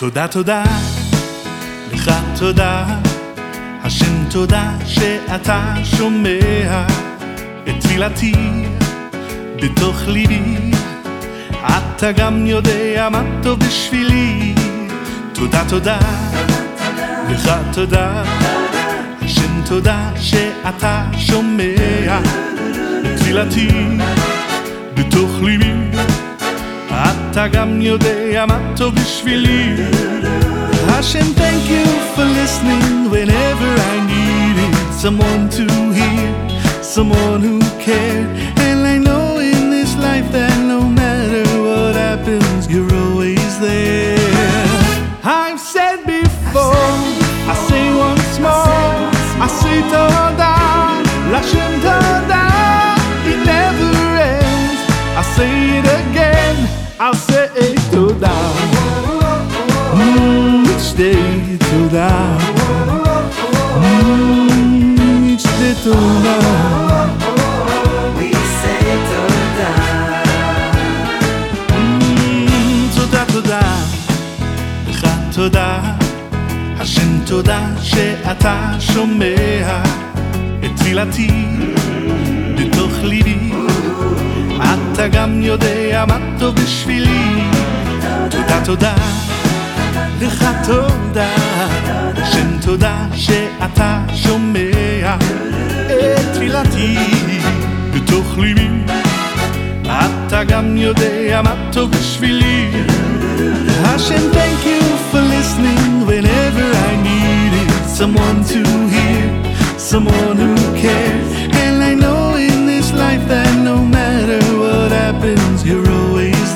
תודה תודה, לך תודה, השם תודה שאתה שומע. את תפילתי בתוך ליבי, אתה גם יודע מה טוב בשבילי. תודה תודה, לך תודה, השם תודה שאתה שומע. את תפילתי בתוך ליבי. אתה גם יודע מה טוב בשבילי Hashem, thank you for listening whenever I needed someone to hear, someone who cared. I'll say. Mm, each day. Mm, each day. Mm, תודה תודה, לך תודה, השם תודה שאתה שומע את תפילתי בתוך ליבי, אתה גם יודע מה טוב בשבילי, תודה תודה, לך תודה, השם תודה שאתה שומע את תפילתי בתוך ליבי אתה גם יודע מה טוב בשבילי Hashem, thank you for listening whenever I needed someone to hear, someone who cares.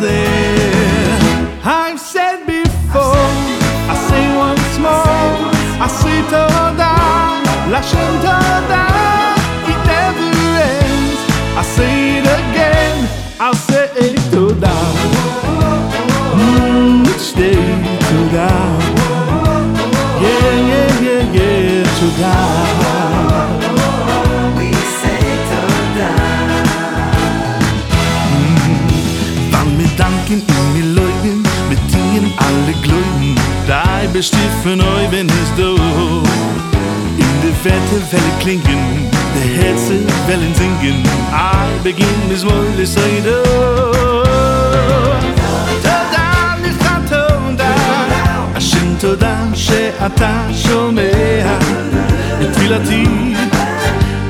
there. I've said before, I say once more, I say toda, Lashem toda, it never ends. I say it again, I'll say it toda. Each day toda. Yeah, yeah, yeah, yeah, toda. Bestiffen eu, wenn es do. In der Wette Welle klingen, der Herze Wellen singen, I begin mis wolle sei do. תודה לך תודה, השם תודה שאתה שומע את תפילתי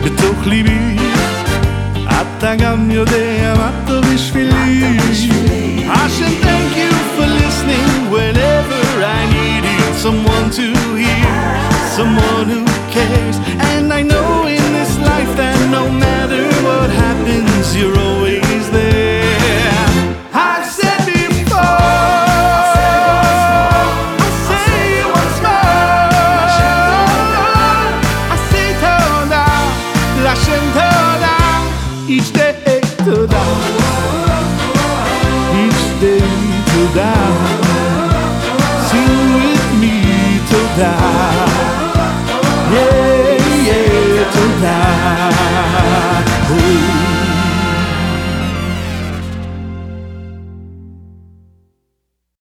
בתוך ליבי. אתה גם יודע מה טוב בשבילי. Hashem, thank you for to hear, someone who cares. And I know in this life that no matter what happens, you're always there. I've said before, I say it once more. I say each day each day. Toda, yeah, yeah, toda.